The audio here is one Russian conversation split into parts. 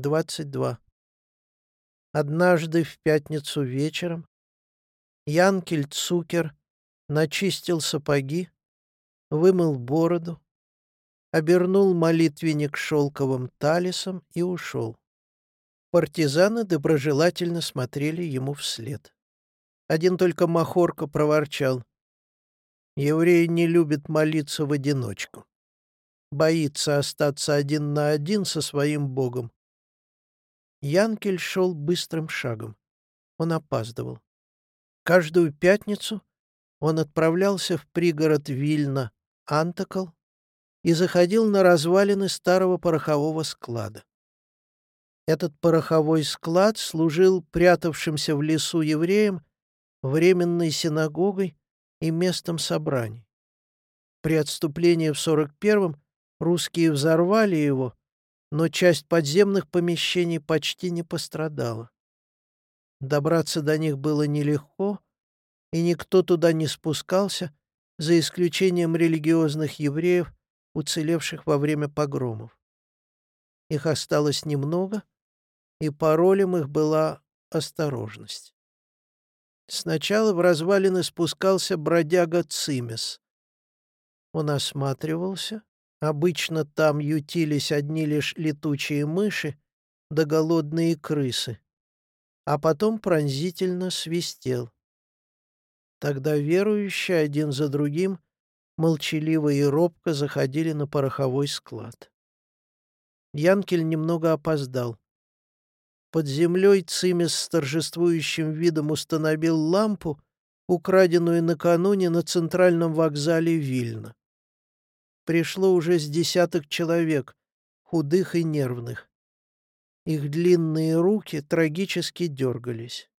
22. Однажды в пятницу вечером Янкель Цукер начистил сапоги, вымыл бороду, обернул молитвенник шелковым талисом и ушел. Партизаны доброжелательно смотрели ему вслед. Один только Махорка проворчал. Еврей не любит молиться в одиночку. Боится остаться один на один со своим Богом. Янкель шел быстрым шагом. Он опаздывал. Каждую пятницу он отправлялся в пригород Вильна, Антакл, и заходил на развалины старого порохового склада. Этот пороховой склад служил прятавшимся в лесу евреям временной синагогой и местом собраний. При отступлении в 41-м русские взорвали его, но часть подземных помещений почти не пострадала. Добраться до них было нелегко, и никто туда не спускался, за исключением религиозных евреев, уцелевших во время погромов. Их осталось немного, и паролем их была осторожность. Сначала в развалины спускался бродяга Цимес. Он осматривался. Обычно там ютились одни лишь летучие мыши да голодные крысы а потом пронзительно свистел. Тогда верующие один за другим молчаливо и робко заходили на пороховой склад. Янкель немного опоздал. Под землей Цимис с торжествующим видом установил лампу, украденную накануне на центральном вокзале Вильна. Пришло уже с десяток человек, худых и нервных. Их длинные руки трагически дергались.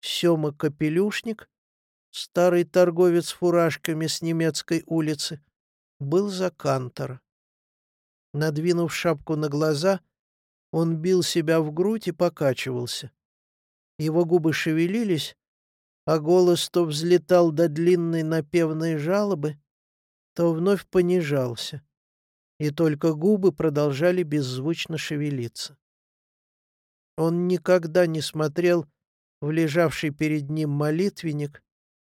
Сема Капелюшник, старый торговец фуражками с немецкой улицы, был за кантора. Надвинув шапку на глаза, он бил себя в грудь и покачивался. Его губы шевелились, а голос то взлетал до длинной напевной жалобы, то вновь понижался и только губы продолжали беззвучно шевелиться. Он никогда не смотрел в лежавший перед ним молитвенник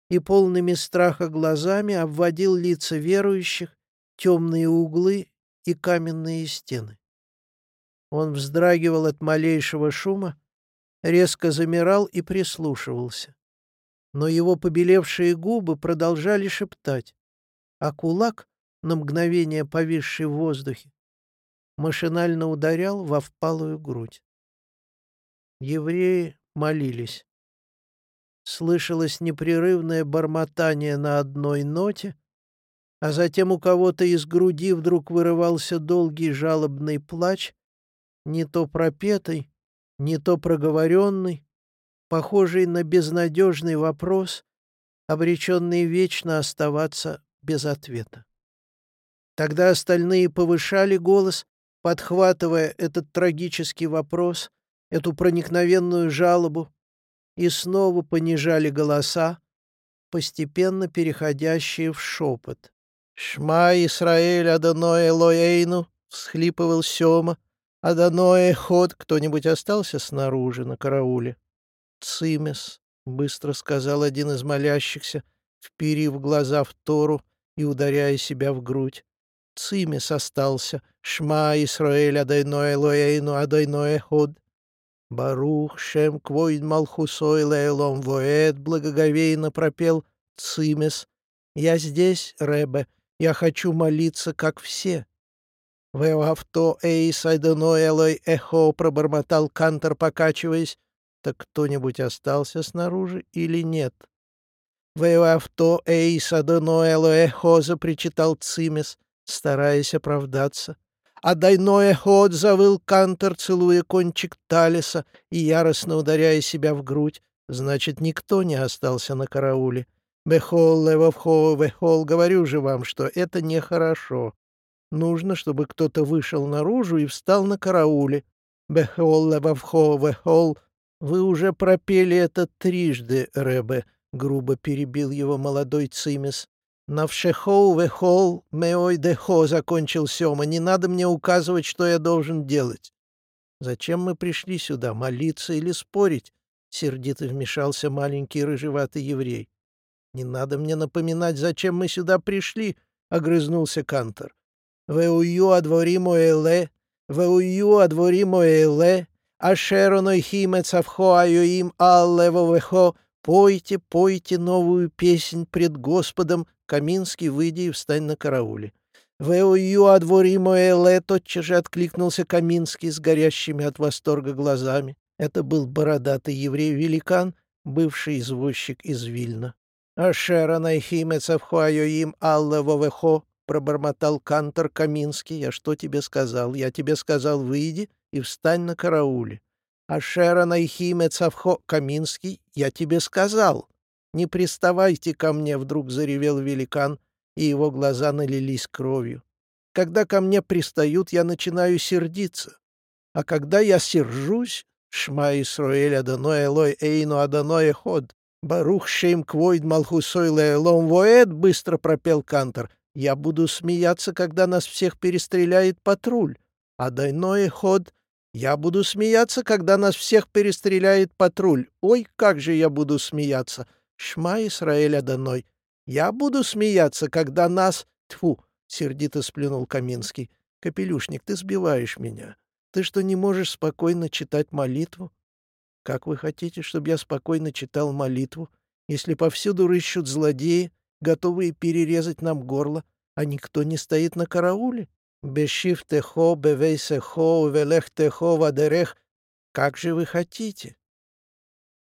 и полными страха глазами обводил лица верующих, темные углы и каменные стены. Он вздрагивал от малейшего шума, резко замирал и прислушивался. Но его побелевшие губы продолжали шептать, а кулак на мгновение повисший в воздухе, машинально ударял во впалую грудь. Евреи молились. Слышалось непрерывное бормотание на одной ноте, а затем у кого-то из груди вдруг вырывался долгий жалобный плач, не то пропетый, не то проговоренный, похожий на безнадежный вопрос, обреченный вечно оставаться без ответа. Тогда остальные повышали голос, подхватывая этот трагический вопрос, эту проникновенную жалобу, и снова понижали голоса, постепенно переходящие в шепот. «Шма Исраэль Аданой Элоэйну!» — всхлипывал Сема. «Аданой ход!» — кто-нибудь остался снаружи на карауле. «Цимес!» — быстро сказал один из молящихся, вперив глаза в Тору и ударяя себя в грудь. Цимес остался. Шма Исраэль Адайной Элоэйну Адайной Ход. Барух Шем Квойд Малхусой Лейлом Воэд благоговейно пропел Цимес. Я здесь, Ребе, я хочу молиться, как все. Веавто Эйс Элой Эхо пробормотал Кантор, покачиваясь. Так кто-нибудь остался снаружи или нет? Веавто Эйс Айданой Элой Эхо запричитал Цимес стараясь оправдаться. А дайное ход завыл кантор, целуя кончик талиса и яростно ударяя себя в грудь. Значит, никто не остался на карауле. Бехол, левовхо, вехол, говорю же вам, что это нехорошо. Нужно, чтобы кто-то вышел наружу и встал на карауле. Бехол, левовхо, вехол. Вы уже пропели это трижды, Ребе, — грубо перебил его молодой цимес. «Навшехоу вехол меой дехо», — закончил Сема. «Не надо мне указывать, что я должен делать. Зачем мы пришли сюда, молиться или спорить? Сердито вмешался маленький рыжеватый еврей. Не надо мне напоминать, зачем мы сюда пришли, огрызнулся Кантор. Веую адворимо эле, веую адворимо эле, ашероной химецавхо айоим аллевовехо, пойте, пойте новую песнь пред Господом, Каминский, выйди и встань на карауле. «Веую адворимо эле!» — тотчас же откликнулся Каминский с горящими от восторга глазами. Это был бородатый еврей-великан, бывший извозчик из Вильна. «Ашера найхимец им алла вовехо!» — пробормотал Кантор Каминский. «Я что тебе сказал? Я тебе сказал, выйди и встань на карауле». «Ашера найхимец Каминский, я тебе сказал!» «Не приставайте ко мне!» — вдруг заревел великан, и его глаза налились кровью. Когда ко мне пристают, я начинаю сердиться. А когда я сержусь, שמע ישראל אדוני אלוהינו אדוני אחד, ברוך שם כבוד מלכותו לעולם ועד, быстро пропел Кантор. Я буду смеяться, когда нас всех перестреляет патруль. Адоной Ход, я буду смеяться, когда нас всех перестреляет патруль. Ой, как же я буду смеяться. Шма Исраэль Адоной. Я буду смеяться, когда нас... Тьфу! — сердито сплюнул Каминский. Капелюшник, ты сбиваешь меня. Ты что, не можешь спокойно читать молитву? Как вы хотите, чтобы я спокойно читал молитву, если повсюду рыщут злодеи, готовые перерезать нам горло, а никто не стоит на карауле? Бешив техо, бевейсехо, велех техо, вадерех. Как же вы хотите?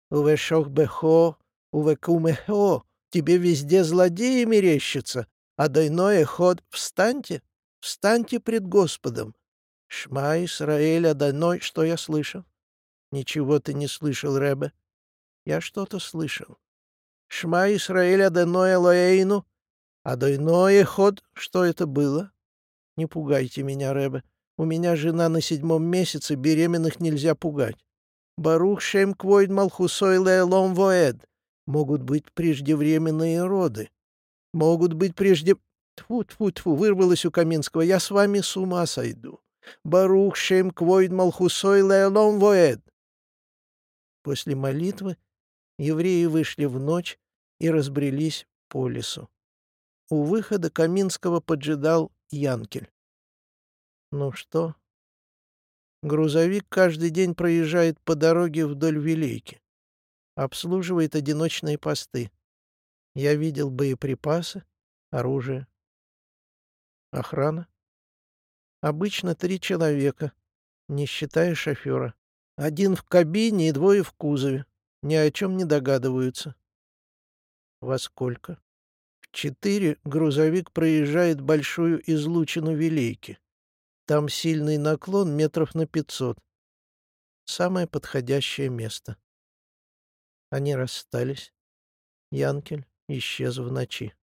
Увешох бехо, увекумехо. Тебе везде злодеи мерещатся, а дойное ход «Встаньте! Встаньте пред Господом!» «Шма Исраэль, Адоной!» Что я слышал? Ничего ты не слышал, Ребе. Я что-то слышал. «Шма Исраэль, Адоной Элоэйну!» «Адойное ход!» Что это было? Не пугайте меня, Ребе. У меня жена на седьмом месяце, беременных нельзя пугать. Барух Шем Квойд Малхусой Леэлом Воэд. Могут быть преждевременные роды. Могут быть прежде... Тьфу, тьфу, тьфу, вырвалось у Каминского. Я с вами с ума сойду. Барух шем квойд малхусой леолом воэд. После молитвы евреи вышли в ночь и разбрелись по лесу. У выхода Каминского поджидал Янкель. Ну что? Грузовик каждый день проезжает по дороге вдоль Вилейки. Обслуживает одиночные посты. Я видел боеприпасы, оружие. Охрана. Обычно три человека, не считая шофера. Один в кабине и двое в кузове. Ни о чем не догадываются. Во сколько? Четыре грузовик проезжает большую излучину Вилейки. Там сильный наклон метров на пятьсот. Самое подходящее место. Они расстались. Янкель исчез в ночи.